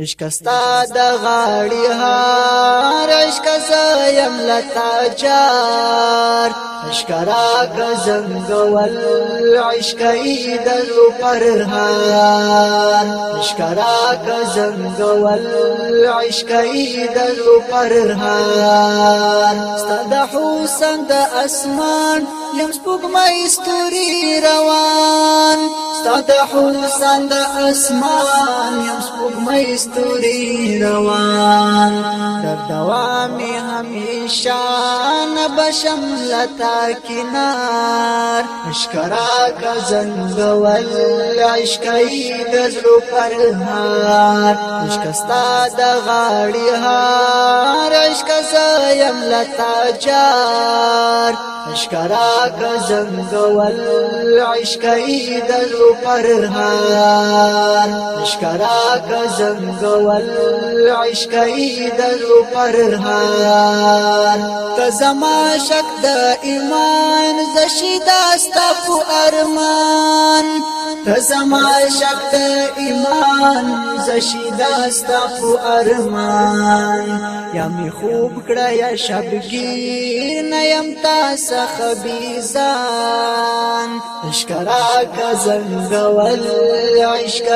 عشق ستا د غاړي هار عشق زایم لتا جار عشق را غزنګول عشق اید پرهار عشق را غزنګول عشق اید پرهار ستا د حسن د اسمان لمس پګمې ستوري روان تا د حسن د اسمان یو سپوږمۍ ستوري روان تر دوامې همیشه نبشم لتا کنار اشکرا کا زنګول عشقی د زلو پرهار عشق ستا د غاړې هار عشق زایم لتا جار اشکرا کا زنګول عشقی د زلو پرهار مشکرا کزنگول عشقی دلو پرهار کزما شک د ایمان زشی داستا پو ارمان کزما شک د ایمان زشی داستا پو ارمان یا می خوب کړه یا شبګی نیم تاسو خبيزار اشکرا کا زنګول عشق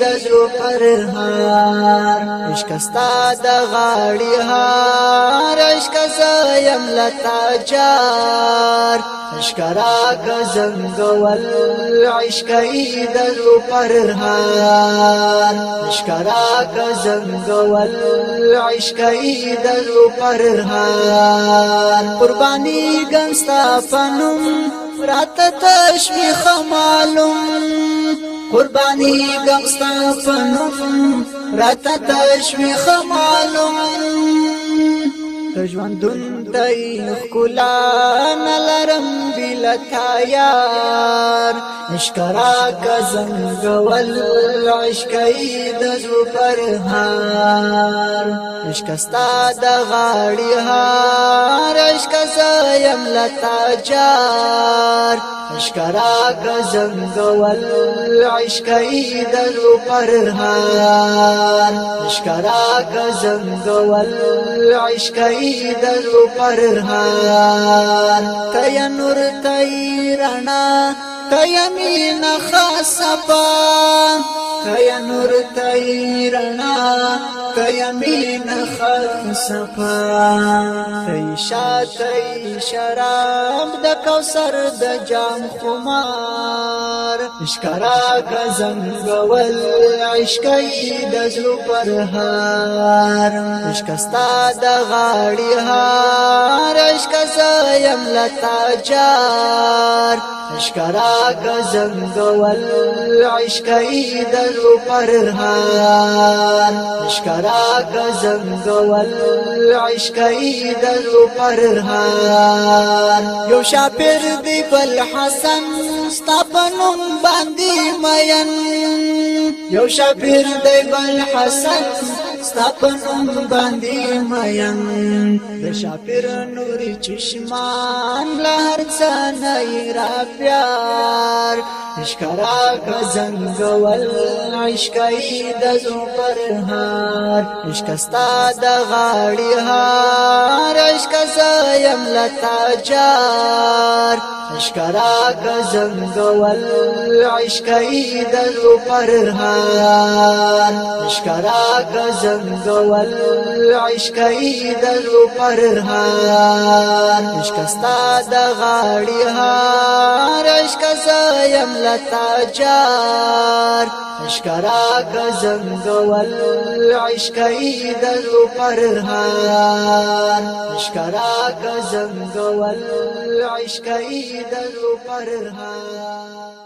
د زړه پرهار عشق ستا د غاړي هار عشق زایم لتا جار اشکرا کا زنګول عشق د زړه پرهار اشکرا کا زنګول عشق د زړه پرهار قرباني ګنستا فنم رات تش تشویخ خمالم قربانی گمستا پنم رات تش تشویخ خمالم د ژوندون دای ښکلا نلرم بلتا یار نشکرا کا زنګ ول عشق د زو پر هار عشق ستا د غاړي هار عشق زایم لتا جار نشکرا کا زنګ ول عشق د زو پر هار مشکرا گزنگ والعشقی دلو پرهار تیا نور تای رنا تیا مین خاصبا تیا نور تای رنا تیا مین خاصبا تای شا تای شراب دا او سر د جام خمار اشکرا غزنګول عشقي د زلو پر هار اشکستا د غاړي هار اشک سایم لتا جار اشکرا گزنگول عشقی در پرهار اشکرا گزنگول عشقی در پرهار یو شاپر دی بل حسن ستا پنم باندی مین یو شاپر دی بل حسن ستپنم باندې مېن د شاپیر نور چشمان لهر ځان را پیار اشکرا کزنگ ول عشقی د زوپر هار اشکستا د غاړی هار اشک سایم لتا جار اشکرا کزنگ ول عشقی د زوپر هار اشکرا کزنگ ول عشقی د زوپر هار اشکستا د غاړی هار اشک سایم یم لتا جار اشکرا کزنگ وال عشقی دل پرهار اشکرا کزنگ وال عشقی دل پرهار